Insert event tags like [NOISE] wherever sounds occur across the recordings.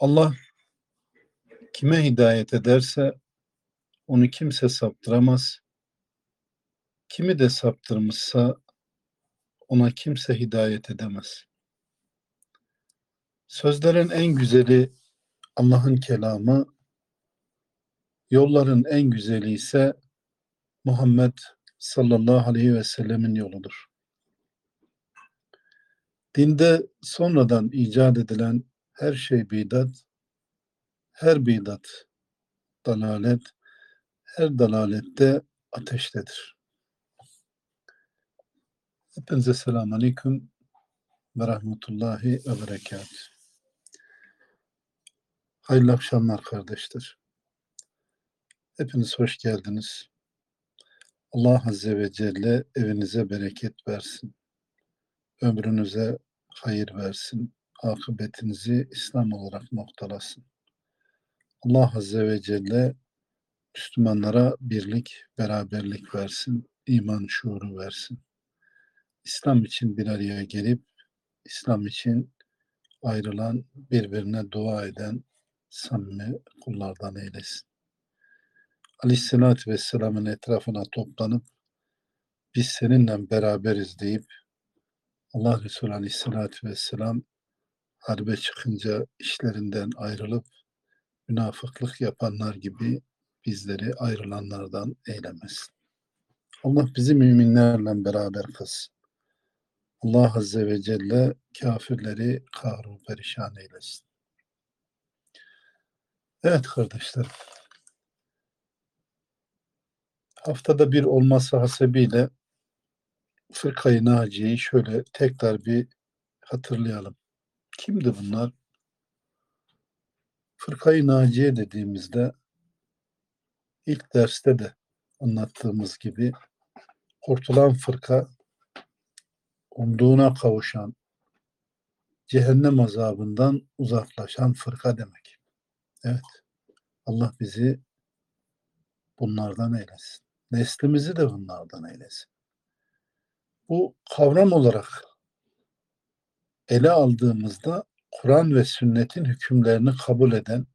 Allah kime hidayet ederse onu kimse saptıramaz. Kimi de saptırmışsa ona kimse hidayet edemez. Sözlerin en güzeli Allah'ın kelamı, yolların en güzeli ise Muhammed sallallahu aleyhi ve sellemin yoludur. Dinde sonradan icat edilen her şey bidat, her bidat dalalet, her dalalette ateştedir. Hepinize selamun aleyküm ve rahmetullahi ve berekat. Hayırlı akşamlar kardeşler. Hepiniz hoş geldiniz. Allah Azze ve Celle evinize bereket versin. Ömrünüze hayır versin. Akıbetinizi İslam olarak noktalasın. Allah Azze ve Celle Müslümanlara birlik, beraberlik versin, iman şuuru versin. İslam için bir araya gelip, İslam için ayrılan, birbirine dua eden samimi kullardan eylesin. Aleyhisselatü Vesselam'ın etrafına toplanıp, biz seninle beraberiz deyip, Allah Resulü Aleyhisselatü Vesselam harbe çıkınca işlerinden ayrılıp, münafıklık yapanlar gibi bizleri ayrılanlardan eylemesin. Allah bizi müminlerle beraber kılsın. Allah Azze ve Celle kafirleri kahru perişan eylesin. Evet kardeşler. Haftada bir olması hasebiyle Fırkayı Naciye'yi şöyle tekrar bir hatırlayalım. Kimdi bunlar? Fırkayı Naciye dediğimizde ilk derste de anlattığımız gibi kurtulan fırka umduğuna kavuşan cehennem azabından uzaklaşan fırka demek. Evet. Allah bizi bunlardan eylesin. Neslimizi de bunlardan eylesin. Bu kavram olarak ele aldığımızda Kur'an ve sünnetin hükümlerini kabul eden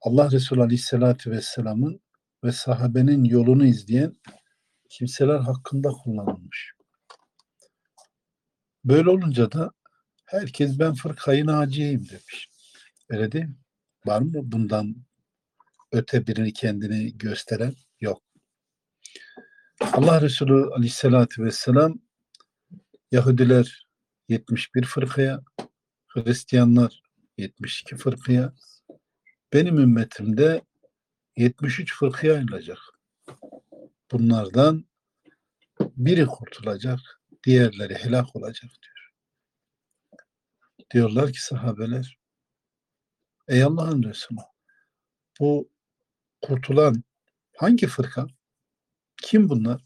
Allah Resulü Aleyhisselatü Vesselam'ın ve sahabenin yolunu izleyen kimseler hakkında kullanılmış. Böyle olunca da herkes ben fırkayı naciyeyim demiş. Öyle değil mi? Var mı bundan öte birini kendini gösteren? Yok. Allah Resulü Aleyhisselatü Vesselam Yahudiler 71 fırkaya, Hristiyanlar 72 fırkaya, benim ümmetimde 73 fırkaya ayrılacak. Bunlardan biri kurtulacak, diğerleri helak olacak diyor. Diyorlar ki sahabeler, ey Allah'ın Resulü, bu kurtulan hangi fırka? Kim bunlar?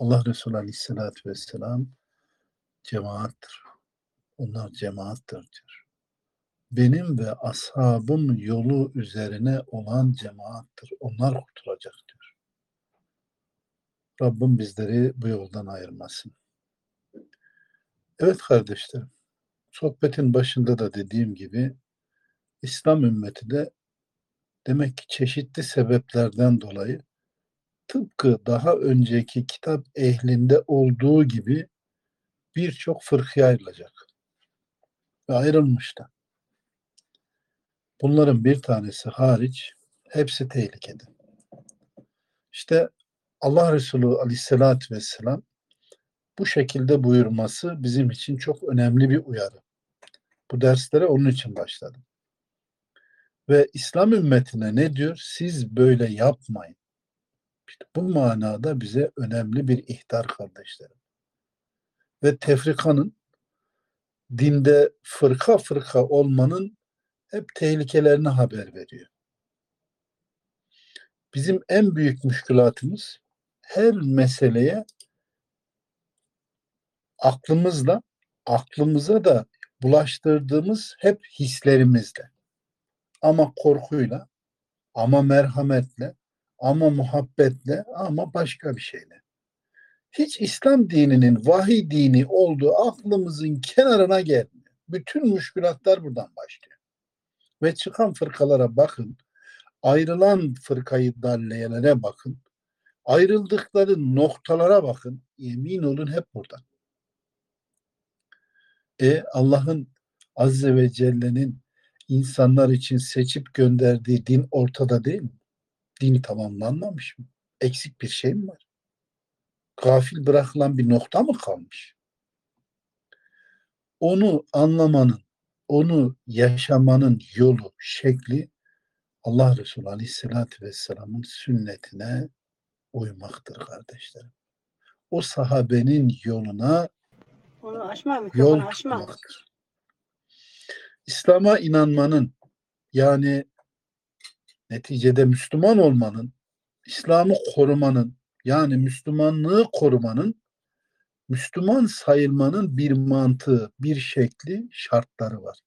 Allah Resulü Aleyhisselatü Vesselam cemaattir. Onlar cemaattir diyor benim ve ashabım yolu üzerine olan cemaattir. Onlar kurtulacak diyor. Rabbim bizleri bu yoldan ayırmasın. Evet kardeşlerim, sohbetin başında da dediğim gibi İslam ümmeti de demek ki çeşitli sebeplerden dolayı tıpkı daha önceki kitap ehlinde olduğu gibi birçok fırkıya ayrılacak. Ve ayrılmış da. Bunların bir tanesi hariç hepsi tehlikede. İşte Allah Resulü aleyhissalatü vesselam bu şekilde buyurması bizim için çok önemli bir uyarı. Bu derslere onun için başladım. Ve İslam ümmetine ne diyor? Siz böyle yapmayın. İşte bu manada bize önemli bir ihtar kardeşlerim. Ve tefrikanın dinde fırka fırka olmanın hep tehlikelerini haber veriyor. Bizim en büyük müşkülatımız her meseleye aklımızla, aklımıza da bulaştırdığımız hep hislerimizle. Ama korkuyla, ama merhametle, ama muhabbetle, ama başka bir şeyle. Hiç İslam dininin vahiy dini olduğu aklımızın kenarına gelmiyor. Bütün müşkülatlar buradan başlıyor. Ve çıkan fırkalara bakın. Ayrılan fırkayı dalleyelere bakın. Ayrıldıkları noktalara bakın. Yemin olun hep buradan. E Allah'ın Azze ve Celle'nin insanlar için seçip gönderdiği din ortada değil mi? Din tamamlanmamış mı? Eksik bir şey mi var? Gafil bırakılan bir nokta mı kalmış? Onu anlamanın, onu yaşamanın yolu, şekli Allah Resulü Aleyhisselatü Vesselam'ın sünnetine uymaktır kardeşlerim. O sahabenin yoluna Onu açma, yol tutmaktır. İslam'a inanmanın yani neticede Müslüman olmanın, İslam'ı korumanın yani Müslümanlığı korumanın, Müslüman sayılmanın bir mantığı, bir şekli, şartları var.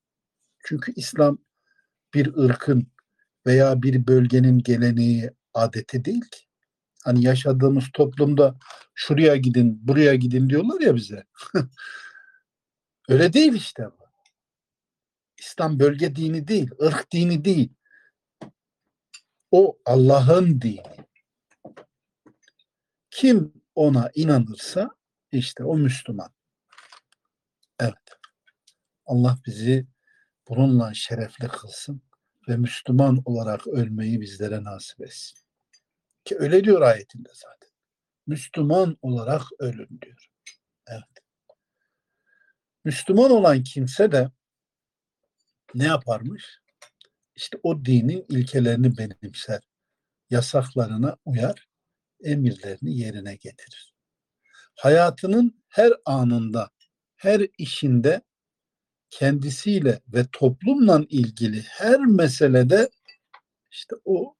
Çünkü İslam bir ırkın veya bir bölgenin geleneği, adeti değil ki. Hani yaşadığımız toplumda şuraya gidin, buraya gidin diyorlar ya bize. [LAUGHS] Öyle değil işte bu. İslam bölge dini değil, ırk dini değil. O Allah'ın dini. Kim ona inanırsa işte o Müslüman. Evet. Allah bizi bununla şerefli kılsın ve Müslüman olarak ölmeyi bizlere nasip etsin. Ki öyle diyor ayetinde zaten. Müslüman olarak ölün diyor. Evet. Müslüman olan kimse de ne yaparmış? İşte o dinin ilkelerini benimser, yasaklarına uyar, emirlerini yerine getirir. Hayatının her anında, her işinde kendisiyle ve toplumla ilgili her meselede işte o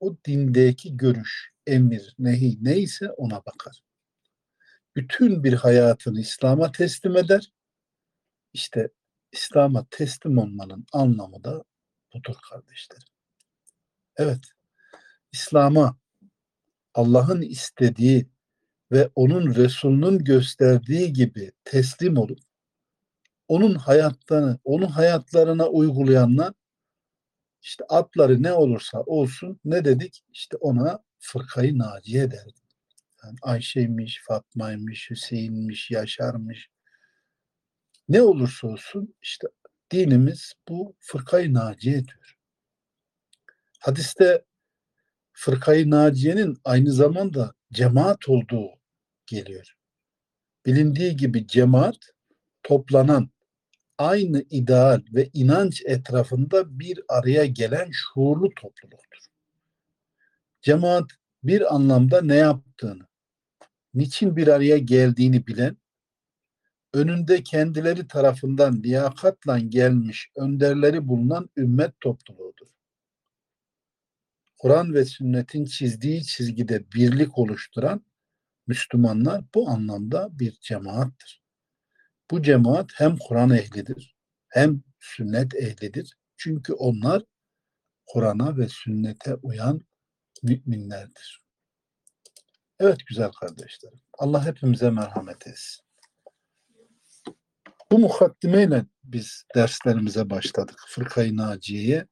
o dindeki görüş, emir, nehi neyse ona bakar. Bütün bir hayatını İslam'a teslim eder. İşte İslam'a teslim olmanın anlamı da budur kardeşlerim. Evet, İslam'a Allah'ın istediği ve onun Resulünün gösterdiği gibi teslim olup onun hayatlarını, onun hayatlarına uygulayanlar işte adları ne olursa olsun ne dedik? İşte ona fırkayı naciye derdik. Yani Ayşe'ymiş, Fatma'ymış, Hüseyin'miş, Yaşar'mış. Ne olursa olsun işte dinimiz bu fırkayı naciye diyor. Hadiste fırkayı naciyenin aynı zamanda cemaat olduğu geliyor. Bilindiği gibi cemaat toplanan aynı ideal ve inanç etrafında bir araya gelen şuurlu topluluktur. Cemaat bir anlamda ne yaptığını, niçin bir araya geldiğini bilen, önünde kendileri tarafından liyakatla gelmiş önderleri bulunan ümmet topluluğudur. Kur'an ve sünnetin çizdiği çizgide birlik oluşturan Müslümanlar bu anlamda bir cemaattir. Bu cemaat hem Kur'an ehlidir hem sünnet ehlidir. Çünkü onlar Kur'an'a ve sünnete uyan müminlerdir. Evet güzel kardeşlerim. Allah hepimize merhamet etsin. Bu mukaddimeyle biz derslerimize başladık. Fırkayı Naciye'ye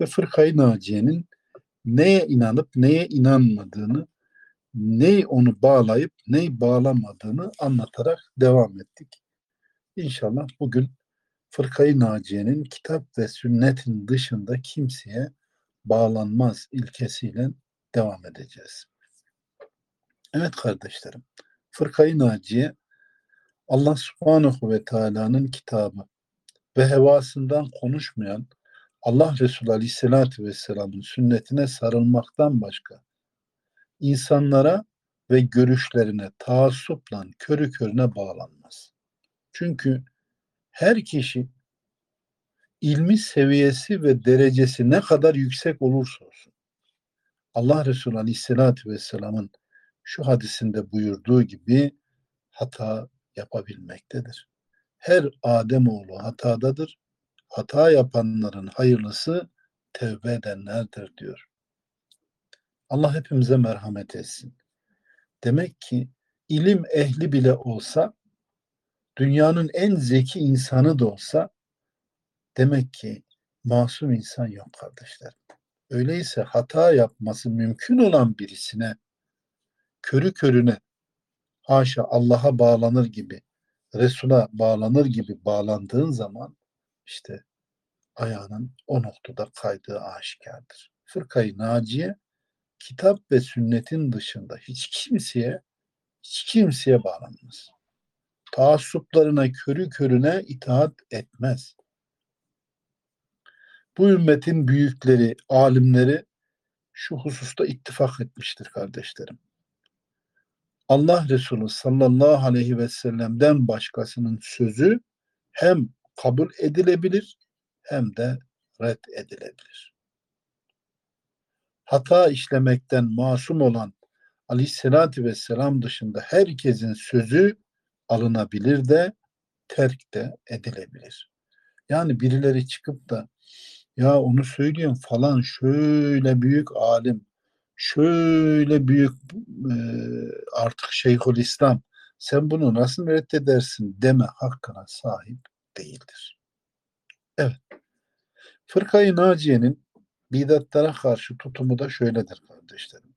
ve Fırkayı Naciye'nin neye inanıp neye inanmadığını, neyi onu bağlayıp neyi bağlamadığını anlatarak devam ettik. İnşallah bugün Fırkayı Naciye'nin kitap ve sünnetin dışında kimseye bağlanmaz ilkesiyle devam edeceğiz. Evet kardeşlerim, Fırkayı Naciye Allah subhanahu ve teala'nın kitabı ve hevasından konuşmayan Allah Resulü Aleyhisselatü Vesselam'ın sünnetine sarılmaktan başka insanlara ve görüşlerine taassupla körü körüne bağlanmaz. Çünkü her kişi ilmi seviyesi ve derecesi ne kadar yüksek olursa olsun Allah Resulü Aleyhisselatü Vesselam'ın şu hadisinde buyurduğu gibi hata yapabilmektedir. Her Ademoğlu hatadadır. Hata yapanların hayırlısı tevbe edenlerdir diyor. Allah hepimize merhamet etsin. Demek ki ilim ehli bile olsa dünyanın en zeki insanı da olsa demek ki masum insan yok kardeşler. Öyleyse hata yapması mümkün olan birisine körü körüne haşa Allah'a bağlanır gibi, Resul'a bağlanır gibi bağlandığın zaman işte ayağının o noktada kaydığı aşikardır. Fırkayı Naciye kitap ve sünnetin dışında hiç kimseye hiç kimseye bağlanmaz. Taassuplarına körü körüne itaat etmez. Bu ümmetin büyükleri, alimleri şu hususta ittifak etmiştir kardeşlerim. Allah Resulü sallallahu aleyhi ve sellem'den başkasının sözü hem kabul edilebilir hem de red edilebilir. Hata işlemekten masum olan aleyhissalatü vesselam dışında herkesin sözü alınabilir de terk de edilebilir. Yani birileri çıkıp da ya onu söyleyeyim falan şöyle büyük alim, şöyle büyük e, artık Şeyhülislam sen bunu nasıl reddedersin deme hakkına sahip değildir. Evet. Fırkayı Naciye'nin bidatlara karşı tutumu da şöyledir kardeşlerim.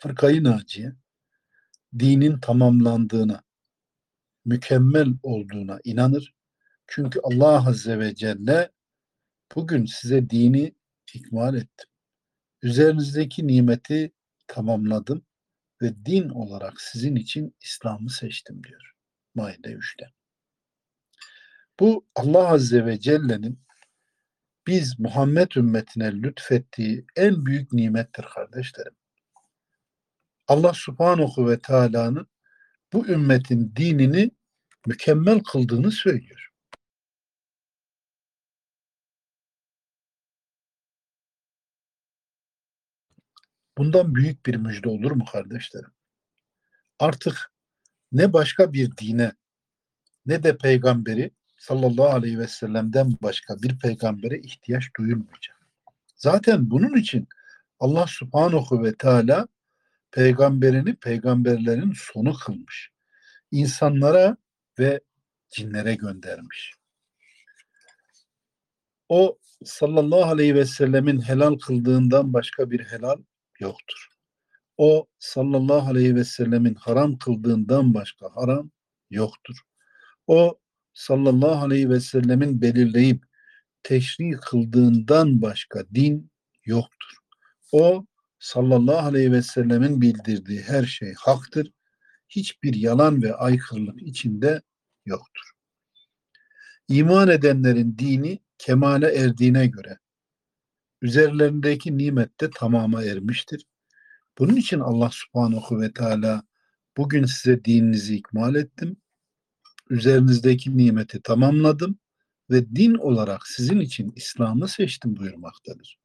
Fırkayı Naciye dinin tamamlandığına, mükemmel olduğuna inanır. Çünkü Allah Azze ve Celle bugün size dini ikmal ettim. Üzerinizdeki nimeti tamamladım ve din olarak sizin için İslam'ı seçtim diyor. Maide 3'te. Bu Allah Azze ve Celle'nin biz Muhammed ümmetine lütfettiği en büyük nimettir kardeşlerim. Allah Subhanahu ve Teala'nın bu ümmetin dinini mükemmel kıldığını söylüyor. Bundan büyük bir müjde olur mu kardeşlerim? Artık ne başka bir dine ne de peygamberi sallallahu aleyhi ve sellem'den başka bir peygambere ihtiyaç duyulmayacak. Zaten bunun için Allah subhanahu ve teala peygamberini peygamberlerin sonu kılmış. İnsanlara ve cinlere göndermiş. O sallallahu aleyhi ve sellemin helal kıldığından başka bir helal yoktur. O sallallahu aleyhi ve sellemin haram kıldığından başka haram yoktur. O sallallahu aleyhi ve sellemin belirleyip teşri kıldığından başka din yoktur. O sallallahu aleyhi ve sellemin bildirdiği her şey haktır. Hiçbir yalan ve aykırılık içinde yoktur. İman edenlerin dini kemale erdiğine göre üzerlerindeki nimet de tamama ermiştir. Bunun için Allah subhanahu ve teala bugün size dininizi ikmal ettim. Üzerinizdeki nimeti tamamladım ve din olarak sizin için İslam'ı seçtim buyurmaktadır.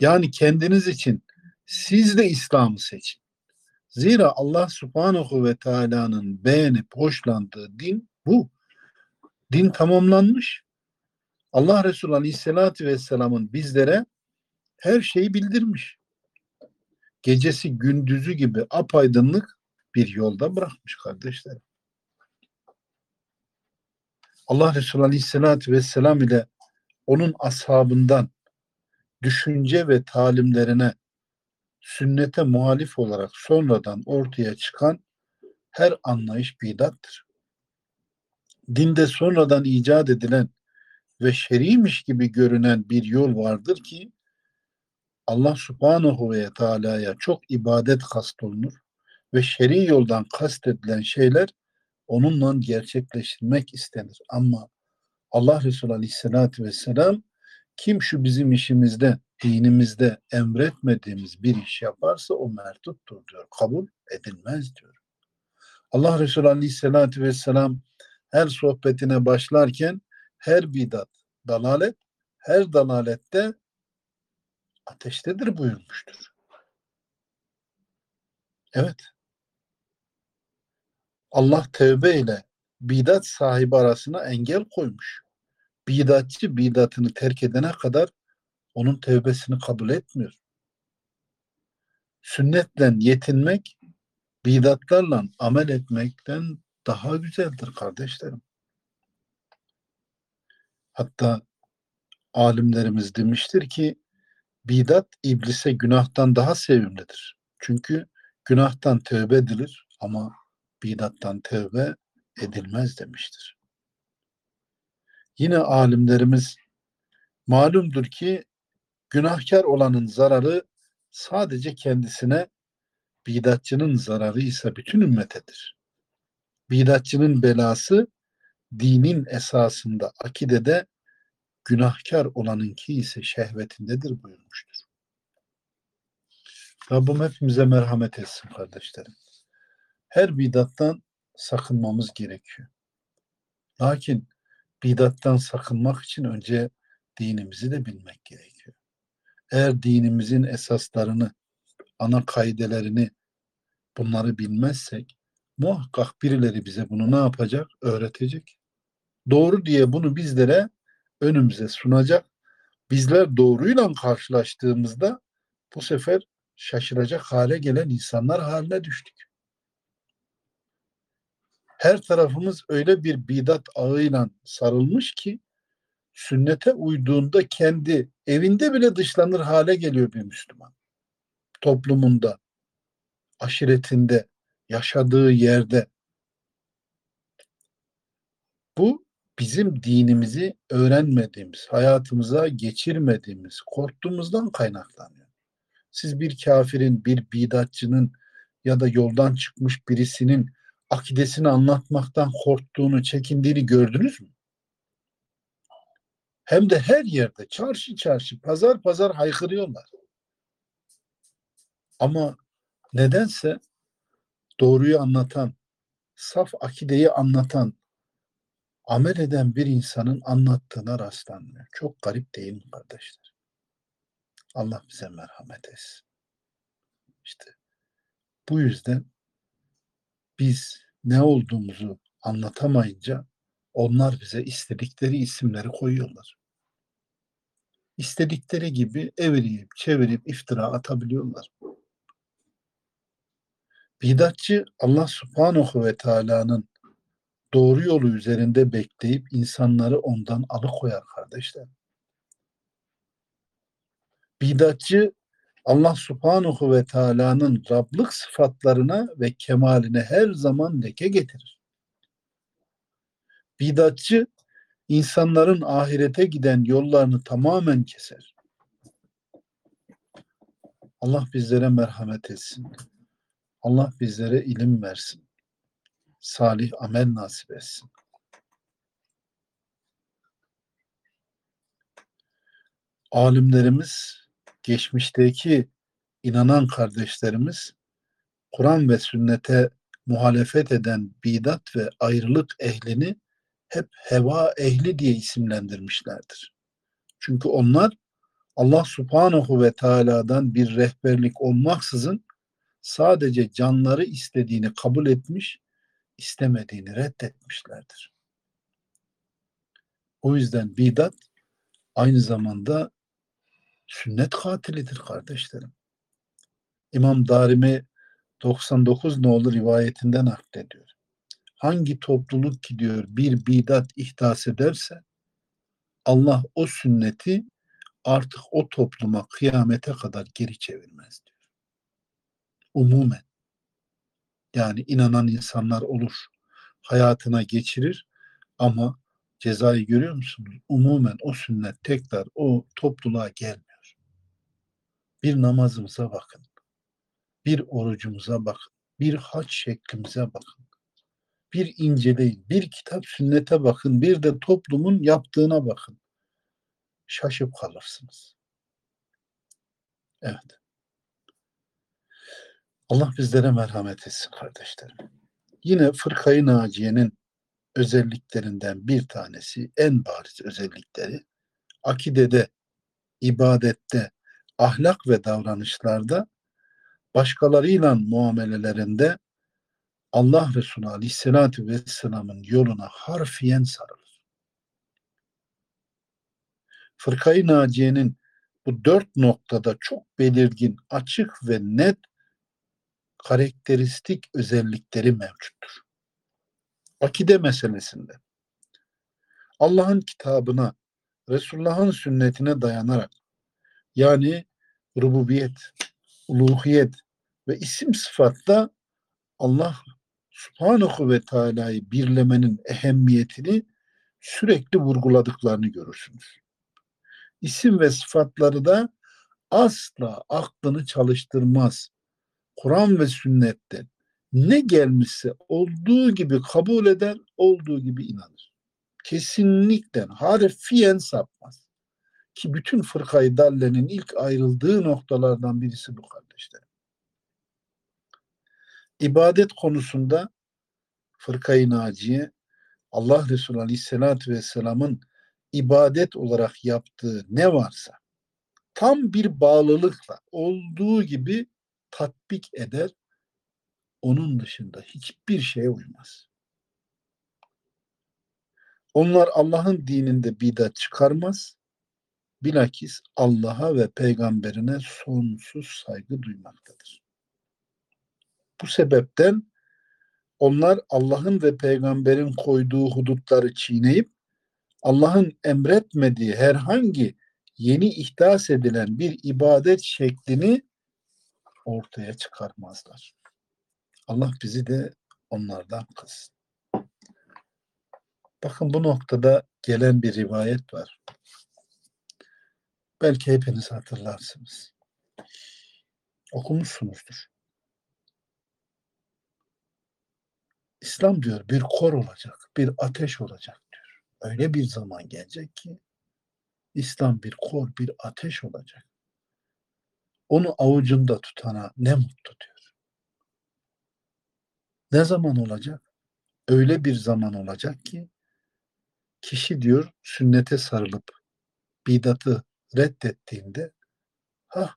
Yani kendiniz için siz de İslam'ı seçin. Zira Allah subhanahu ve teala'nın beğenip hoşlandığı din bu. Din tamamlanmış. Allah Resulü Aleyhisselatü Vesselam'ın bizlere her şeyi bildirmiş. Gecesi gündüzü gibi apaydınlık bir yolda bırakmış kardeşler. Allah Resulü Aleyhisselatü Vesselam ile onun ashabından düşünce ve talimlerine sünnete muhalif olarak sonradan ortaya çıkan her anlayış bidattır. Dinde sonradan icat edilen ve şeriymiş gibi görünen bir yol vardır ki Allah subhanahu ve teala'ya çok ibadet kastolunur ve şer'i yoldan kastedilen şeyler onunla gerçekleştirmek istenir. Ama Allah Resulü Aleyhisselatü Vesselam kim şu bizim işimizde, dinimizde emretmediğimiz bir iş yaparsa o mertuttur diyor. Kabul edilmez diyor. Allah Resulü Aleyhisselatü Vesselam her sohbetine başlarken her bidat dalalet, her dalalette ateştedir buyurmuştur. Evet. Allah tevbe ile bidat sahibi arasına engel koymuş. Bidatçı bidatını terk edene kadar onun tevbesini kabul etmiyor. Sünnetle yetinmek bidatlarla amel etmekten daha güzeldir kardeşlerim. Hatta alimlerimiz demiştir ki bidat iblise günahtan daha sevimlidir. Çünkü günahtan tövbe edilir ama bidattan tövbe edilmez demiştir. Yine alimlerimiz malumdur ki günahkar olanın zararı sadece kendisine, bidatçının zararı ise bütün ümmetedir. Bidatçının belası dinin esasında akidede günahkar olanınki ise şehvetindedir buyurmuştur. Rabbim hepimize merhamet etsin kardeşlerim. Her bidattan sakınmamız gerekiyor. Lakin bidattan sakınmak için önce dinimizi de bilmek gerekiyor. Eğer dinimizin esaslarını, ana kaidelerini bunları bilmezsek muhakkak birileri bize bunu ne yapacak? Öğretecek. Doğru diye bunu bizlere önümüze sunacak. Bizler doğruyla karşılaştığımızda bu sefer şaşıracak hale gelen insanlar haline düştük. Her tarafımız öyle bir bidat ağıyla sarılmış ki sünnete uyduğunda kendi evinde bile dışlanır hale geliyor bir Müslüman. Toplumunda, aşiretinde, yaşadığı yerde. Bu bizim dinimizi öğrenmediğimiz, hayatımıza geçirmediğimiz, korktuğumuzdan kaynaklanıyor. Siz bir kafirin, bir bidatçının ya da yoldan çıkmış birisinin akidesini anlatmaktan korktuğunu, çekindiğini gördünüz mü? Hem de her yerde çarşı çarşı, pazar pazar haykırıyorlar. Ama nedense doğruyu anlatan, saf akideyi anlatan, amel eden bir insanın anlattığına rastlanmıyor. Çok garip değil mi kardeşler? Allah bize merhamet etsin. İşte bu yüzden biz ne olduğumuzu anlatamayınca onlar bize istedikleri isimleri koyuyorlar. İstedikleri gibi evirip çevirip iftira atabiliyorlar. Bidatçı Allah subhanahu ve teala'nın doğru yolu üzerinde bekleyip insanları ondan alıkoyar kardeşler. Bidatçı Allah subhanahu ve teala'nın Rablık sıfatlarına ve kemaline her zaman leke getirir. Bidatçı insanların ahirete giden yollarını tamamen keser. Allah bizlere merhamet etsin. Allah bizlere ilim versin. Salih amel nasip etsin. Alimlerimiz, geçmişteki inanan kardeşlerimiz, Kur'an ve sünnete muhalefet eden bidat ve ayrılık ehlini hep heva ehli diye isimlendirmişlerdir. Çünkü onlar Allah subhanahu ve teala'dan bir rehberlik olmaksızın sadece canları istediğini kabul etmiş, istemediğini reddetmişlerdir. O yüzden bidat aynı zamanda sünnet katilidir kardeşlerim. İmam Darimi 99 nolu rivayetinden naklediyor. Hangi topluluk ki diyor bir bidat ihdas ederse Allah o sünneti artık o topluma kıyamete kadar geri çevirmez diyor umumen yani inanan insanlar olur. Hayatına geçirir ama cezayı görüyor musunuz? Umumen o sünnet tekrar o topluluğa gelmiyor. Bir namazımıza bakın. Bir orucumuza bakın. Bir haç şeklimize bakın. Bir inceleyin. Bir kitap sünnete bakın. Bir de toplumun yaptığına bakın. Şaşıp kalırsınız. Evet. Allah bizlere merhamet etsin kardeşlerim. Yine fırkayı naciyenin özelliklerinden bir tanesi, en bariz özellikleri akidede, ibadette, ahlak ve davranışlarda başkalarıyla muamelelerinde Allah Resulü Aleyhisselatü Vesselam'ın yoluna harfiyen sarılır. Fırkayı Naciye'nin bu dört noktada çok belirgin, açık ve net karakteristik özellikleri mevcuttur. Akide meselesinde Allah'ın kitabına Resulullah'ın sünnetine dayanarak yani rububiyet, uluhiyet ve isim sıfatta Allah subhanahu ve teala'yı birlemenin ehemmiyetini sürekli vurguladıklarını görürsünüz. İsim ve sıfatları da asla aklını çalıştırmaz. Kur'an ve sünnetten ne gelmişse olduğu gibi kabul eder, olduğu gibi inanır. Kesinlikle harfiyen sapmaz. Ki bütün fırkayı dallenin ilk ayrıldığı noktalardan birisi bu kardeşlerim. İbadet konusunda fırkayı naciye Allah Resulü Aleyhisselatü Vesselam'ın ibadet olarak yaptığı ne varsa tam bir bağlılıkla olduğu gibi tatbik eder. Onun dışında hiçbir şeye uymaz. Onlar Allah'ın dininde bidat çıkarmaz. Bilakis Allah'a ve peygamberine sonsuz saygı duymaktadır. Bu sebepten onlar Allah'ın ve peygamberin koyduğu hudutları çiğneyip Allah'ın emretmediği herhangi yeni ihdas edilen bir ibadet şeklini ortaya çıkarmazlar. Allah bizi de onlardan kılsın. Bakın bu noktada gelen bir rivayet var. Belki hepiniz hatırlarsınız. Okumuşsunuzdur. İslam diyor bir kor olacak, bir ateş olacak diyor. Öyle bir zaman gelecek ki İslam bir kor, bir ateş olacak. Onu avucunda tutana ne mutlu diyor. Ne zaman olacak? Öyle bir zaman olacak ki kişi diyor sünnete sarılıp bidatı reddettiğinde ha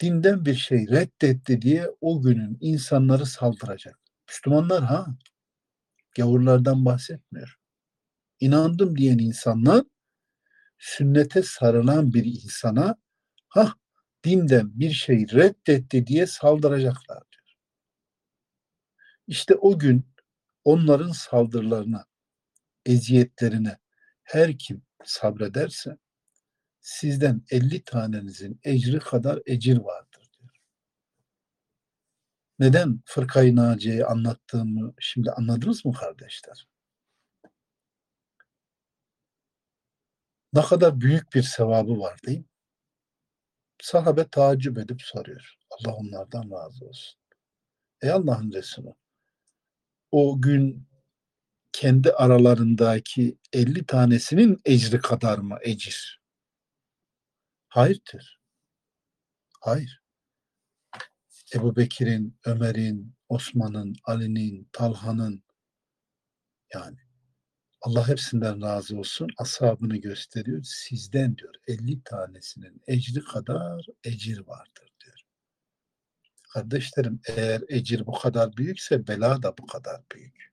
dinden bir şey reddetti diye o günün insanları saldıracak. Müslümanlar ha gavurlardan bahsetmiyor. İnandım diyen insanlar sünnete sarılan bir insana ha dinden bir şey reddetti diye saldıracaklar diyor. İşte o gün onların saldırılarına, eziyetlerine her kim sabrederse sizden 50 tanenizin ecri kadar ecir vardır diyor. Neden fırkayı naciyeyi anlattığımı şimdi anladınız mı kardeşler? Ne kadar büyük bir sevabı var değil mi? Sahabe tacip edip soruyor. Allah onlardan razı olsun. Ey Allah'ın Resulü o gün kendi aralarındaki 50 tanesinin ecri kadar mı ecir? Hayırdır. Hayır. Ebu Bekir'in, Ömer'in, Osman'ın, Ali'nin, Talha'nın yani Allah hepsinden razı olsun. Ashabını gösteriyor. Sizden diyor 50 tanesinin ecri kadar ecir vardır diyor. Kardeşlerim eğer ecir bu kadar büyükse bela da bu kadar büyük.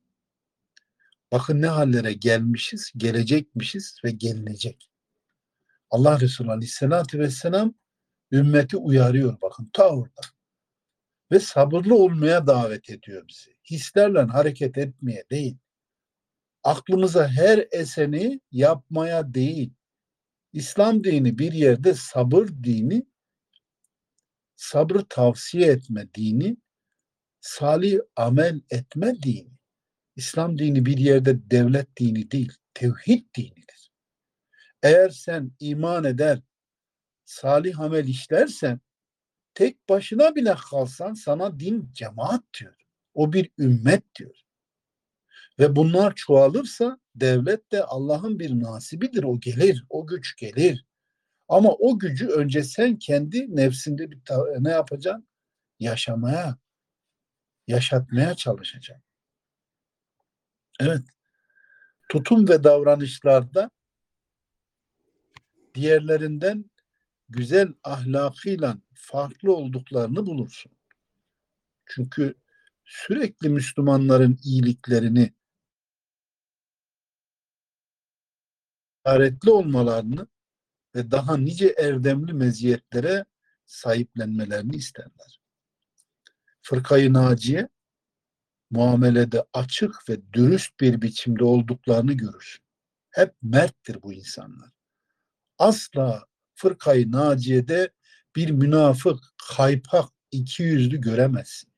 Bakın ne hallere gelmişiz, gelecekmişiz ve gelinecek. Allah Resulü Aleyhisselatü Vesselam ümmeti uyarıyor bakın ta orada. Ve sabırlı olmaya davet ediyor bizi. Hislerle hareket etmeye değil aklımıza her eseni yapmaya değil. İslam dini bir yerde sabır dini, sabrı tavsiye etme dini, salih amel etme dini. İslam dini bir yerde devlet dini değil, tevhid dinidir. Eğer sen iman eder, salih amel işlersen, tek başına bile kalsan sana din cemaat diyor. O bir ümmet diyor. Ve bunlar çoğalırsa devlet de Allah'ın bir nasibidir. O gelir, o güç gelir. Ama o gücü önce sen kendi nefsinde bir ne yapacaksın? Yaşamaya, yaşatmaya çalışacaksın. Evet. Tutum ve davranışlarda diğerlerinden güzel ahlakıyla farklı olduklarını bulursun. Çünkü sürekli Müslümanların iyiliklerini hararetli olmalarını ve daha nice erdemli meziyetlere sahiplenmelerini isterler. Fırkayı Naciye muamelede açık ve dürüst bir biçimde olduklarını görürsün. Hep merttir bu insanlar. Asla fırkayı naciyede bir münafık, kaypak, iki yüzlü göremezsin.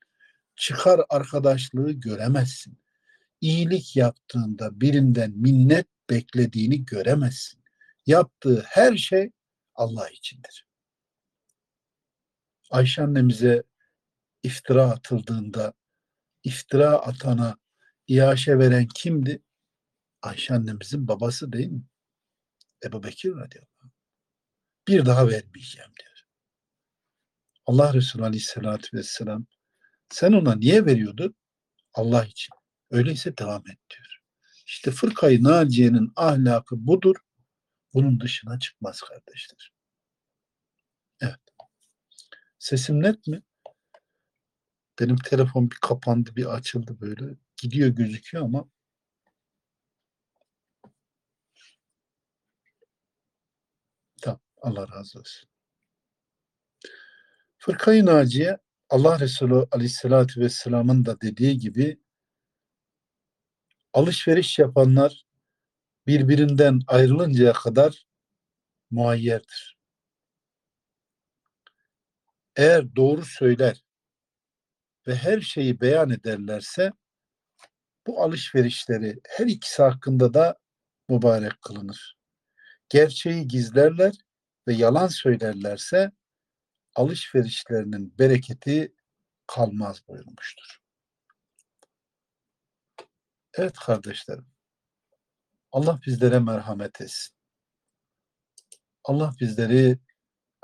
Çıkar arkadaşlığı göremezsin. İyilik yaptığında birinden minnet beklediğini göremezsin. Yaptığı her şey Allah içindir. Ayşe annemize iftira atıldığında iftira atana iaşe veren kimdi? Ayşe annemizin babası değil mi? Ebu Bekir radıyallahu. Bir daha vermeyeceğim diyor. Allah Resulü aleyhissalatü vesselam sen ona niye veriyordun? Allah için. Öyleyse devam et diyor. İşte fırkayı naciyenin ahlakı budur. Bunun dışına çıkmaz kardeşler. Evet. Sesim net mi? Benim telefon bir kapandı, bir açıldı böyle. Gidiyor gözüküyor ama Allah razı olsun. Fırkayı Naciye Allah Resulü Aleyhisselatü Vesselam'ın da dediği gibi alışveriş yapanlar birbirinden ayrılıncaya kadar muayyerdir. Eğer doğru söyler ve her şeyi beyan ederlerse bu alışverişleri her ikisi hakkında da mübarek kılınır. Gerçeği gizlerler ve yalan söylerlerse alışverişlerinin bereketi kalmaz buyurmuştur. Evet kardeşlerim. Allah bizlere merhamet etsin. Allah bizleri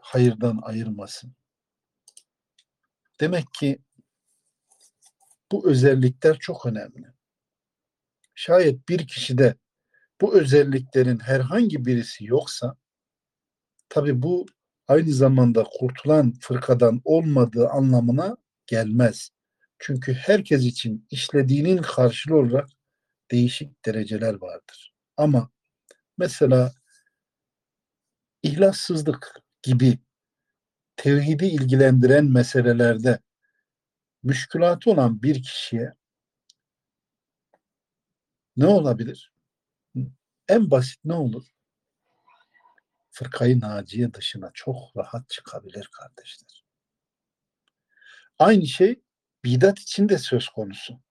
hayırdan ayırmasın. Demek ki bu özellikler çok önemli. Şayet bir kişide bu özelliklerin herhangi birisi yoksa tabi bu aynı zamanda kurtulan fırkadan olmadığı anlamına gelmez. Çünkü herkes için işlediğinin karşılığı olarak değişik dereceler vardır. Ama mesela ihlassızlık gibi tevhidi ilgilendiren meselelerde müşkülatı olan bir kişiye ne olabilir? En basit ne olur? Fırkayı naciye dışına çok rahat çıkabilir kardeşler. Aynı şey bidat için de söz konusu.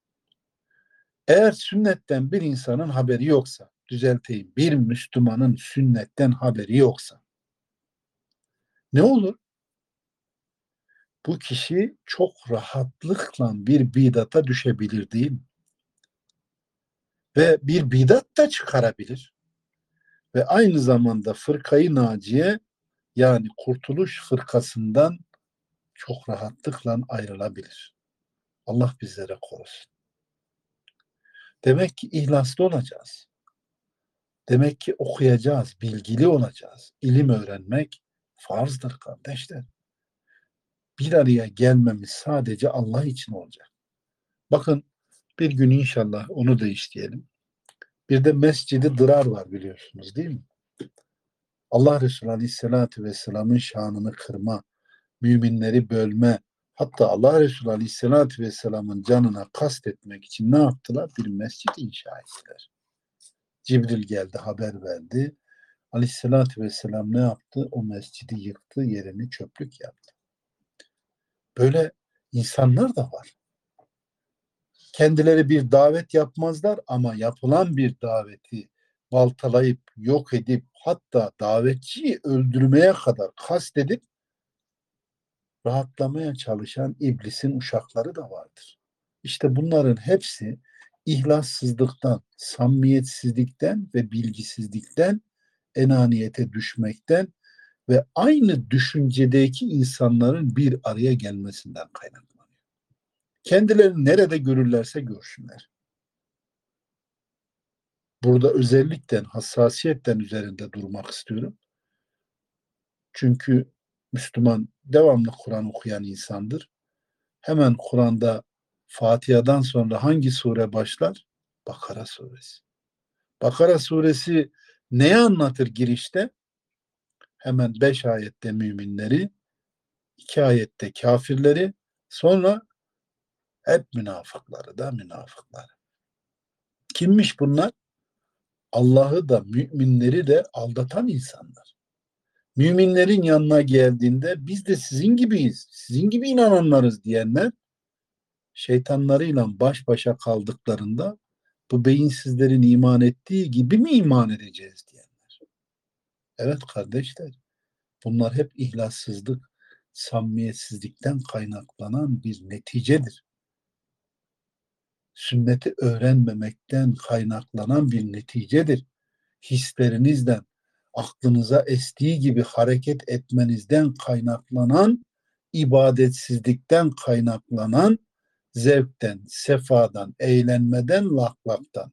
Eğer sünnetten bir insanın haberi yoksa, düzelteyim, bir Müslümanın sünnetten haberi yoksa, ne olur? Bu kişi çok rahatlıkla bir bidata düşebilir değil mi? Ve bir bidat da çıkarabilir. Ve aynı zamanda fırkayı naciye yani kurtuluş fırkasından çok rahatlıkla ayrılabilir. Allah bizlere korusun. Demek ki ihlaslı olacağız. Demek ki okuyacağız, bilgili olacağız. İlim öğrenmek farzdır kardeşler. Bir araya gelmemiz sadece Allah için olacak. Bakın bir gün inşallah onu da işleyelim. Bir de mescidi dırar var biliyorsunuz değil mi? Allah Resulü Aleyhisselatü Vesselam'ın şanını kırma, müminleri bölme, hatta Allah Resulü Aleyhisselatü Vesselam'ın canına kastetmek için ne yaptılar? Bir mescid inşa ettiler. Cibril geldi, haber verdi. Aleyhisselatü Vesselam ne yaptı? O mescidi yıktı, yerini çöplük yaptı. Böyle insanlar da var. Kendileri bir davet yapmazlar ama yapılan bir daveti baltalayıp, yok edip hatta davetçiyi öldürmeye kadar kastedip rahatlamaya çalışan iblisin uşakları da vardır. İşte bunların hepsi ihlassızlıktan, samimiyetsizlikten ve bilgisizlikten, enaniyete düşmekten ve aynı düşüncedeki insanların bir araya gelmesinden kaynaklanıyor. Kendilerini nerede görürlerse görsünler. Burada özellikle hassasiyetten üzerinde durmak istiyorum. Çünkü Müslüman devamlı Kur'an okuyan insandır. Hemen Kur'an'da Fatiha'dan sonra hangi sure başlar? Bakara suresi. Bakara suresi neyi anlatır girişte? Hemen beş ayette müminleri, iki ayette kafirleri, sonra hep münafıkları da münafıkları. Kimmiş bunlar? Allah'ı da müminleri de aldatan insanlar. müminlerin yanına geldiğinde biz de sizin gibiyiz, sizin gibi inananlarız diyenler şeytanlarıyla baş başa kaldıklarında bu beyinsizlerin iman ettiği gibi mi iman edeceğiz diyenler. Evet kardeşler bunlar hep ihlassızlık, samimiyetsizlikten kaynaklanan bir neticedir. Sünneti öğrenmemekten kaynaklanan bir neticedir. Hislerinizden, aklınıza estiği gibi hareket etmenizden kaynaklanan, ibadetsizlikten kaynaklanan, zevkten, sefadan, eğlenmeden, laklaktan,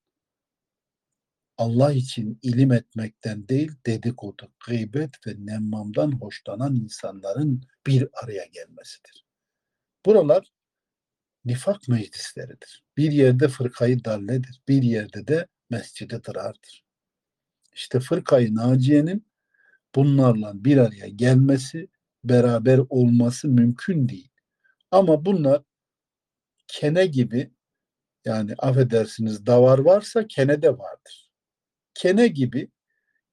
Allah için ilim etmekten değil dedikodu, gıybet ve nemmamdan hoşlanan insanların bir araya gelmesidir. Buralar nifak meclisleridir. Bir yerde fırkayı dalledir. Bir yerde de mescidi dırardır. İşte fırkayı naciyenin bunlarla bir araya gelmesi, beraber olması mümkün değil. Ama bunlar kene gibi yani affedersiniz davar varsa kene de vardır. Kene gibi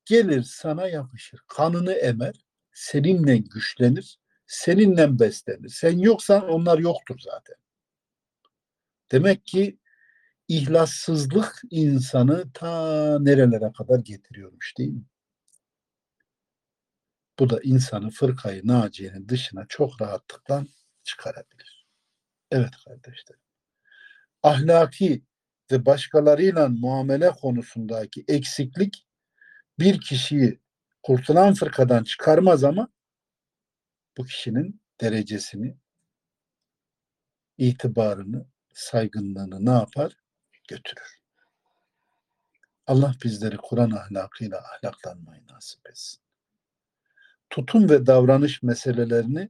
gelir sana yapışır. Kanını emer, seninle güçlenir, seninle beslenir. Sen yoksan onlar yoktur zaten. Demek ki ihlassızlık insanı ta nerelere kadar getiriyormuş değil mi? Bu da insanı fırkayı naciyenin dışına çok rahatlıkla çıkarabilir. Evet kardeşler. Ahlaki ve başkalarıyla muamele konusundaki eksiklik bir kişiyi kurtulan fırkadan çıkarmaz ama bu kişinin derecesini, itibarını, saygınlığını ne yapar? Götürür. Allah bizleri Kur'an ahlakıyla ahlaklanmayı nasip etsin. Tutum ve davranış meselelerini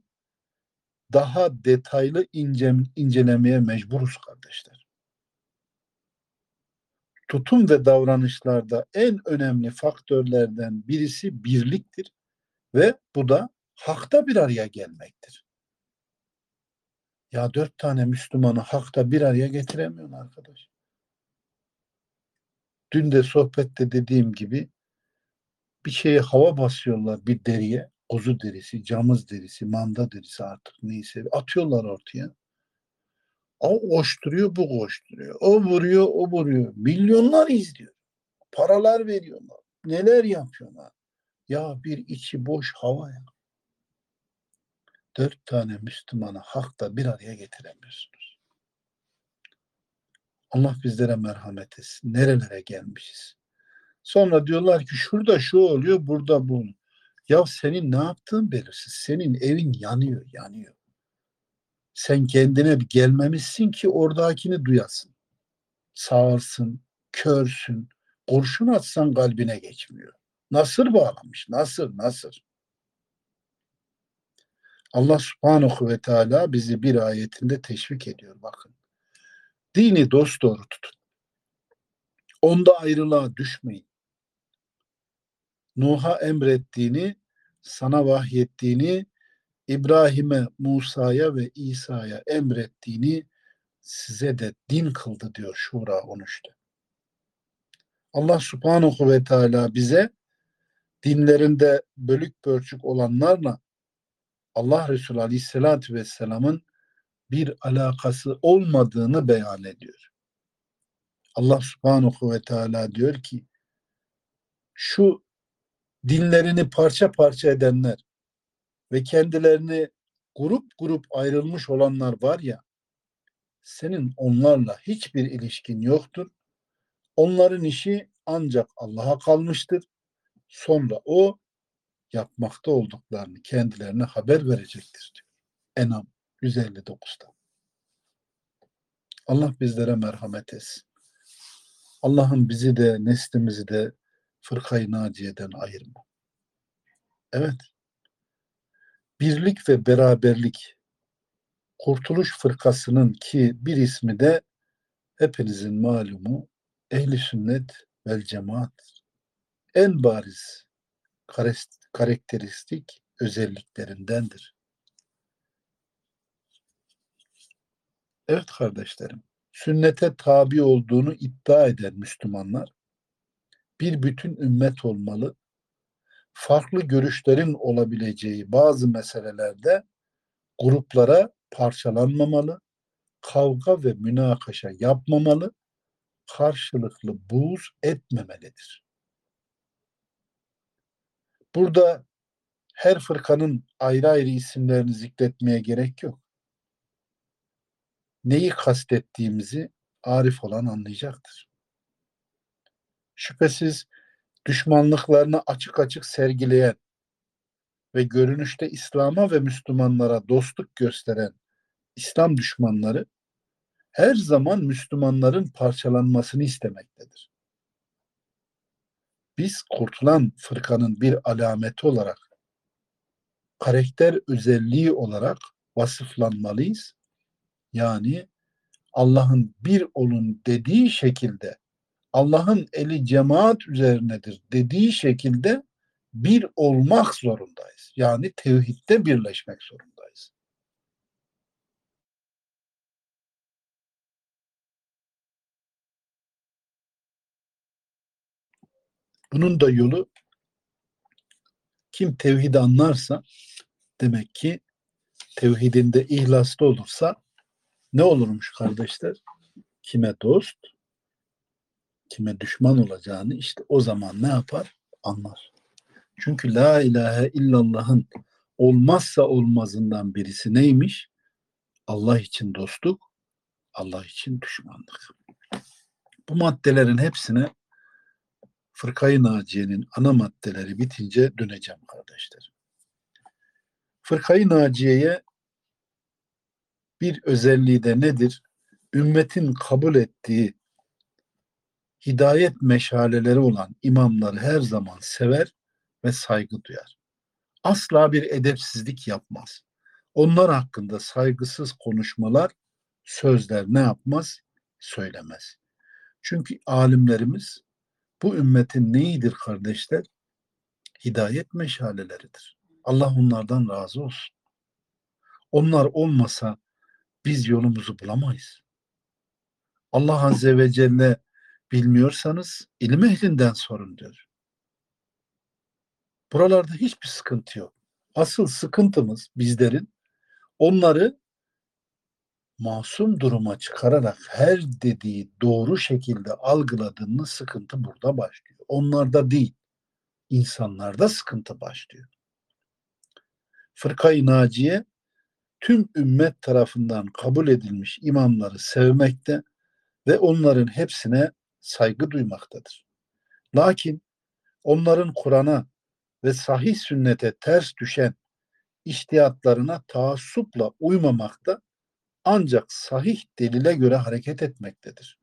daha detaylı ince, incelemeye mecburuz kardeşler. Tutum ve davranışlarda en önemli faktörlerden birisi birliktir ve bu da hakta bir araya gelmektir. Ya dört tane Müslümanı hakta bir araya getiremiyor arkadaş. Dün de sohbette dediğim gibi bir şeye hava basıyorlar bir deriye. Kuzu derisi, camız derisi, manda derisi artık neyse atıyorlar ortaya. O koşturuyor, bu koşturuyor. O vuruyor, o vuruyor. Milyonlar izliyor. Paralar veriyorlar. Neler yapıyorlar. Ya bir içi boş hava ya dört tane Müslümanı hakta bir araya getiremiyorsunuz. Allah bizlere merhamet etsin. Nerelere gelmişiz. Sonra diyorlar ki şurada şu oluyor, burada bu. Ya senin ne yaptığın belirsiz. Senin evin yanıyor, yanıyor. Sen kendine bir gelmemişsin ki oradakini duyasın. Sağırsın, körsün, kurşun atsan kalbine geçmiyor. Nasır bağlamış, nasır, nasır. Allah subhanahu ve teala bizi bir ayetinde teşvik ediyor bakın. Dini dost doğru tutun. Onda ayrılığa düşmeyin. Nuh'a emrettiğini, sana vahyettiğini, İbrahim'e, Musa'ya ve İsa'ya emrettiğini size de din kıldı diyor Şura 13'te. Allah subhanahu ve teala bize dinlerinde bölük pörçük olanlarla Allah Resulü Aleyhisselatü Vesselam'ın bir alakası olmadığını beyan ediyor. Allah Subhanahu ve Teala diyor ki şu dinlerini parça parça edenler ve kendilerini grup grup ayrılmış olanlar var ya senin onlarla hiçbir ilişkin yoktur. Onların işi ancak Allah'a kalmıştır. Sonra o yapmakta olduklarını kendilerine haber verecektir diyor. Enam 159'da. Allah bizlere merhamet etsin. Allah'ın bizi de neslimizi de fırkayı naciyeden ayırma. Evet. Birlik ve beraberlik Kurtuluş Fırkası'nın ki bir ismi de hepinizin malumu ehli sünnet vel cemaat en bariz karakteristik özelliklerindendir. Evet kardeşlerim, sünnete tabi olduğunu iddia eden Müslümanlar bir bütün ümmet olmalı farklı görüşlerin olabileceği bazı meselelerde gruplara parçalanmamalı, kavga ve münakaşa yapmamalı, karşılıklı buğz etmemelidir. Burada her fırkanın ayrı ayrı isimlerini zikretmeye gerek yok. Neyi kastettiğimizi arif olan anlayacaktır. Şüphesiz düşmanlıklarını açık açık sergileyen ve görünüşte İslam'a ve Müslümanlara dostluk gösteren İslam düşmanları her zaman Müslümanların parçalanmasını istemektedir. Biz kurtulan fırkanın bir alameti olarak karakter özelliği olarak vasıflanmalıyız. Yani Allah'ın bir olun dediği şekilde Allah'ın eli cemaat üzerinedir dediği şekilde bir olmak zorundayız. Yani tevhidde birleşmek zorundayız. Bunun da yolu kim tevhidi anlarsa demek ki tevhidinde ihlaslı olursa ne olurmuş kardeşler? Kime dost, kime düşman olacağını işte o zaman ne yapar? Anlar. Çünkü la ilahe illallah'ın olmazsa olmazından birisi neymiş? Allah için dostluk, Allah için düşmanlık. Bu maddelerin hepsine Fırkayı Naciye'nin ana maddeleri bitince döneceğim kardeşler. Fırkayı Naciye'ye bir özelliği de nedir? Ümmetin kabul ettiği hidayet meşaleleri olan imamları her zaman sever ve saygı duyar. Asla bir edepsizlik yapmaz. Onlar hakkında saygısız konuşmalar, sözler ne yapmaz? Söylemez. Çünkü alimlerimiz bu ümmetin neyidir kardeşler? Hidayet meşaleleridir. Allah onlardan razı olsun. Onlar olmasa biz yolumuzu bulamayız. Allah Azze ve Celle bilmiyorsanız ilim ehlinden sorun diyor. Buralarda hiçbir sıkıntı yok. Asıl sıkıntımız bizlerin onları masum duruma çıkararak her dediği doğru şekilde algıladığını sıkıntı burada başlıyor. Onlarda değil, insanlarda sıkıntı başlıyor. Fırkayı Naciye tüm ümmet tarafından kabul edilmiş imamları sevmekte ve onların hepsine saygı duymaktadır. Lakin onların Kur'an'a ve sahih sünnete ters düşen iştihatlarına taassupla uymamakta ancak sahih delile göre hareket etmektedir.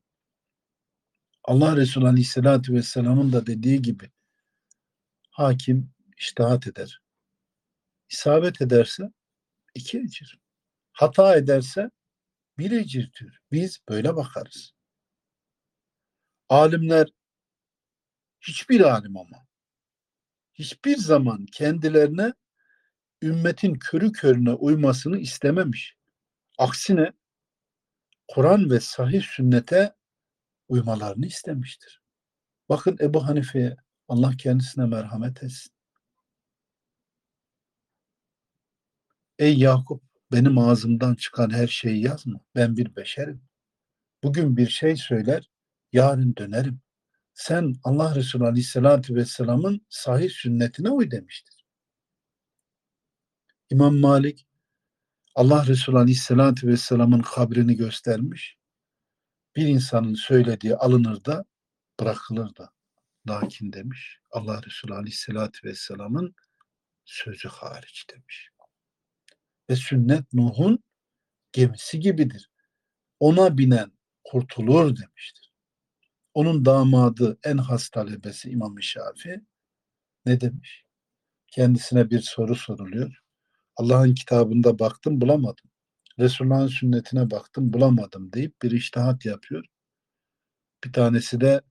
Allah Resulü Aleyhisselatü Vesselam'ın da dediği gibi hakim iştihat eder. İsabet ederse iki ecir. Hata ederse bir ecirdir. Biz böyle bakarız. Alimler hiçbir alim ama hiçbir zaman kendilerine ümmetin körü körüne uymasını istememiş. Aksine Kur'an ve sahih sünnete uymalarını istemiştir. Bakın Ebu Hanife'ye Allah kendisine merhamet etsin. Ey Yakup benim ağzımdan çıkan her şeyi yazma. Ben bir beşerim. Bugün bir şey söyler, yarın dönerim. Sen Allah Resulü Aleyhisselatü Vesselam'ın sahih sünnetine uy demiştir. İmam Malik Allah Resulü Aleyhisselatü Vesselam'ın kabrini göstermiş. Bir insanın söylediği alınır da bırakılır da. Lakin demiş Allah Resulü Aleyhisselatü Vesselam'ın sözü hariç demiş. Ve sünnet Nuh'un gemisi gibidir. Ona binen kurtulur demiştir. Onun damadı en has talebesi İmam Şafi ne demiş? Kendisine bir soru soruluyor. Allah'ın kitabında baktım bulamadım. Resulullah'ın sünnetine baktım bulamadım deyip bir iştihat yapıyor. Bir tanesi de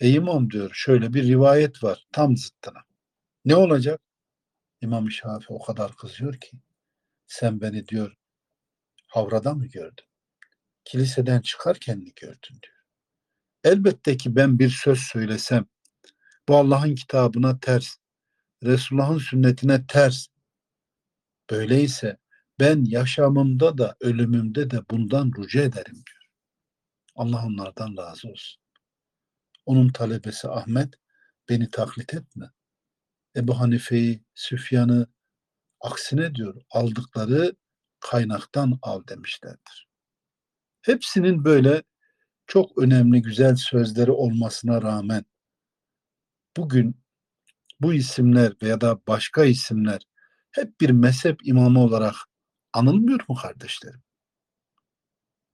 ey imam diyor şöyle bir rivayet var tam zıttına. Ne olacak? İmam Şafii o kadar kızıyor ki sen beni diyor havrada mı gördün? Kiliseden çıkarken mi gördün diyor. Elbette ki ben bir söz söylesem bu Allah'ın kitabına ters Resulullah'ın sünnetine ters. Böyleyse ben yaşamımda da ölümümde de bundan rücu ederim diyor. Allah onlardan razı olsun. Onun talebesi Ahmet beni taklit etme. Ebu Hanife'yi, Süfyan'ı aksine diyor aldıkları kaynaktan al demişlerdir. Hepsinin böyle çok önemli güzel sözleri olmasına rağmen bugün bu isimler veya da başka isimler hep bir mezhep imamı olarak anılmıyor mu kardeşlerim?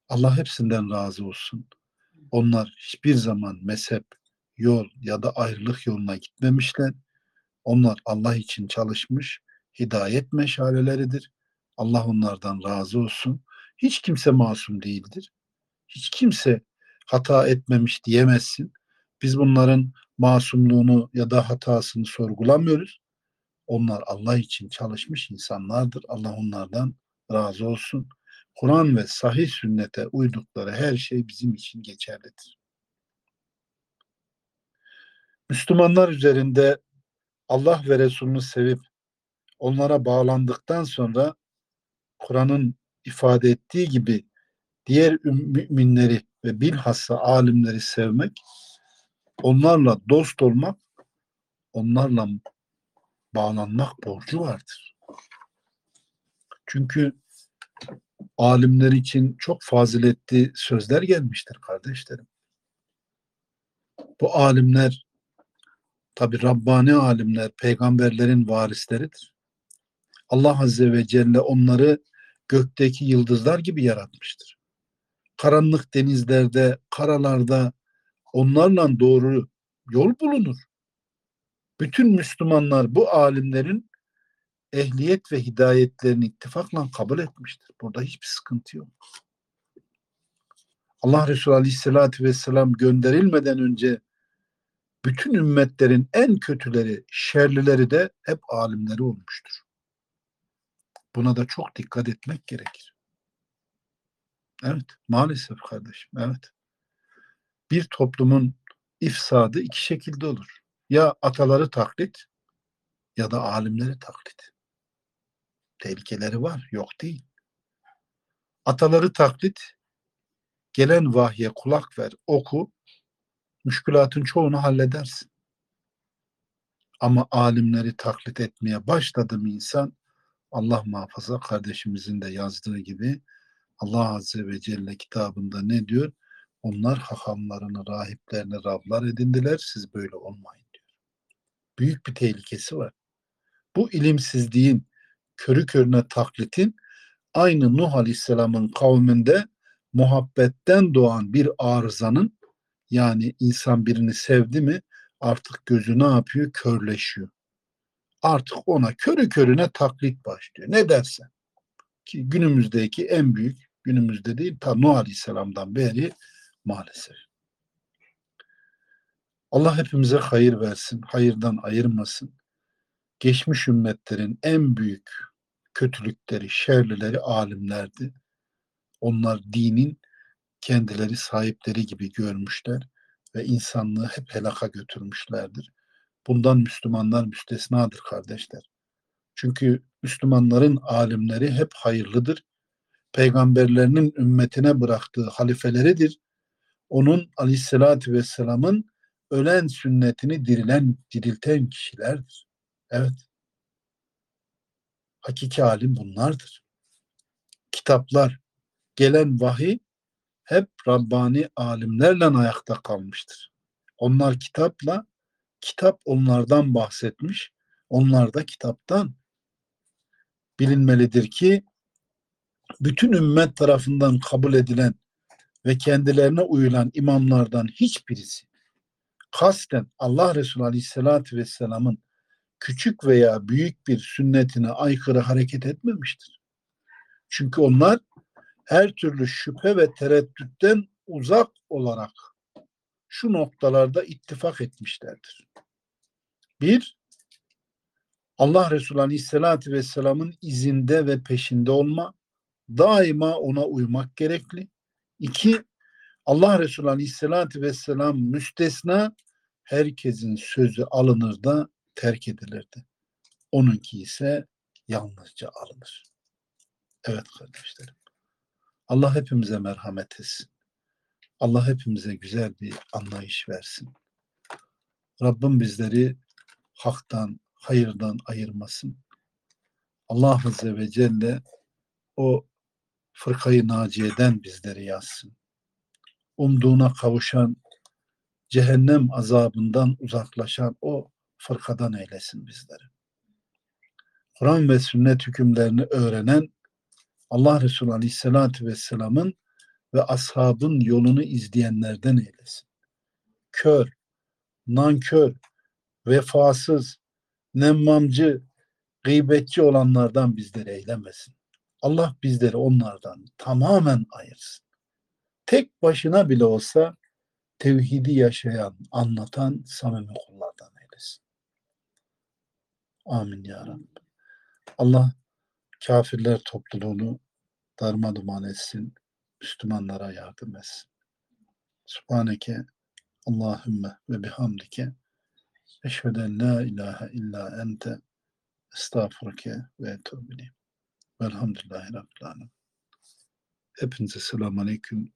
Allah hepsinden razı olsun. Onlar hiçbir zaman mezhep, yol ya da ayrılık yoluna gitmemişler. Onlar Allah için çalışmış, hidayet meşaleleridir. Allah onlardan razı olsun. Hiç kimse masum değildir. Hiç kimse hata etmemiş diyemezsin. Biz bunların masumluğunu ya da hatasını sorgulamıyoruz. Onlar Allah için çalışmış insanlardır. Allah onlardan razı olsun. Kur'an ve sahih sünnete uydukları her şey bizim için geçerlidir. Müslümanlar üzerinde Allah ve Resulünü sevip onlara bağlandıktan sonra Kur'an'ın ifade ettiği gibi diğer müminleri ve bilhassa alimleri sevmek, onlarla dost olmak, onlarla bağlanmak borcu vardır. Çünkü alimler için çok faziletli sözler gelmiştir kardeşlerim. Bu alimler tabi Rabbani alimler peygamberlerin varisleridir. Allah Azze ve Celle onları gökteki yıldızlar gibi yaratmıştır. Karanlık denizlerde, karalarda onlarla doğru yol bulunur. Bütün Müslümanlar bu alimlerin ehliyet ve hidayetlerini ittifakla kabul etmiştir. Burada hiçbir sıkıntı yok. Allah Resulü Aleyhisselatü Vesselam gönderilmeden önce bütün ümmetlerin en kötüleri, şerlileri de hep alimleri olmuştur. Buna da çok dikkat etmek gerekir. Evet, maalesef kardeşim, evet. Bir toplumun ifsadı iki şekilde olur. Ya ataları taklit ya da alimleri taklit. Tehlikeleri var, yok değil. Ataları taklit, gelen vahye kulak ver, oku, müşkülatın çoğunu halledersin. Ama alimleri taklit etmeye başladı mı insan, Allah muhafaza kardeşimizin de yazdığı gibi Allah Azze ve Celle kitabında ne diyor? Onlar hahamlarını, rahiplerini Rablar edindiler. Siz böyle olmayın. Büyük bir tehlikesi var. Bu ilimsizliğin, körü körüne taklitin aynı Nuh Aleyhisselam'ın kavminde muhabbetten doğan bir arızanın yani insan birini sevdi mi artık gözü ne yapıyor? Körleşiyor. Artık ona körü körüne taklit başlıyor. Ne dersen. Ki günümüzdeki en büyük, günümüzde değil ta Nuh Aleyhisselam'dan beri maalesef. Allah hepimize hayır versin, hayırdan ayırmasın. Geçmiş ümmetlerin en büyük kötülükleri, şerlileri alimlerdi. Onlar dinin kendileri sahipleri gibi görmüşler ve insanlığı hep helaka götürmüşlerdir. Bundan Müslümanlar müstesnadır kardeşler. Çünkü Müslümanların alimleri hep hayırlıdır. Peygamberlerinin ümmetine bıraktığı halifeleridir. Onun aleyhissalatü vesselamın ölen sünnetini dirilen, dirilten kişilerdir. Evet. Hakiki alim bunlardır. Kitaplar, gelen vahiy hep Rabbani alimlerle ayakta kalmıştır. Onlar kitapla, kitap onlardan bahsetmiş, onlar da kitaptan. Bilinmelidir ki bütün ümmet tarafından kabul edilen ve kendilerine uyulan imamlardan hiçbirisi kasten Allah Resulü Aleyhisselatü Vesselam'ın küçük veya büyük bir sünnetine aykırı hareket etmemiştir. Çünkü onlar her türlü şüphe ve tereddütten uzak olarak şu noktalarda ittifak etmişlerdir. Bir, Allah Resulü Aleyhisselatü Vesselam'ın izinde ve peşinde olma, daima ona uymak gerekli. İki, Allah Resulü Aleyhisselatü Vesselam müstesna herkesin sözü alınır da terk edilirdi. onunki ise yalnızca alınır. Evet kardeşlerim. Allah hepimize merhamet etsin. Allah hepimize güzel bir anlayış versin. Rabbim bizleri haktan, hayırdan ayırmasın. Allah Azze ve Celle o fırkayı naciyeden bizleri yazsın. Umduğuna kavuşan, cehennem azabından uzaklaşan o fırkadan eylesin bizleri. Kur'an ve sünnet hükümlerini öğrenen Allah Resulü Aleyhisselatü Vesselam'ın ve ashabın yolunu izleyenlerden eylesin. Kör, nankör, vefasız, nemmamcı, gıybetçi olanlardan bizleri eylemesin. Allah bizleri onlardan tamamen ayırsın. Tek başına bile olsa tevhidi yaşayan, anlatan samimi kullardan eylesin. Amin ya Rabbi. Allah kafirler topluluğunu darmaduman etsin. Müslümanlara yardım etsin. Subhaneke Allahümme ve bihamdike eşheden la ilahe illa ente estağfurke ve etûbü Velhamdülillahi Rabbil Alemin. Hepinize selamun aleyküm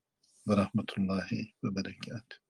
ve rahmetullahi ve berekatuhu.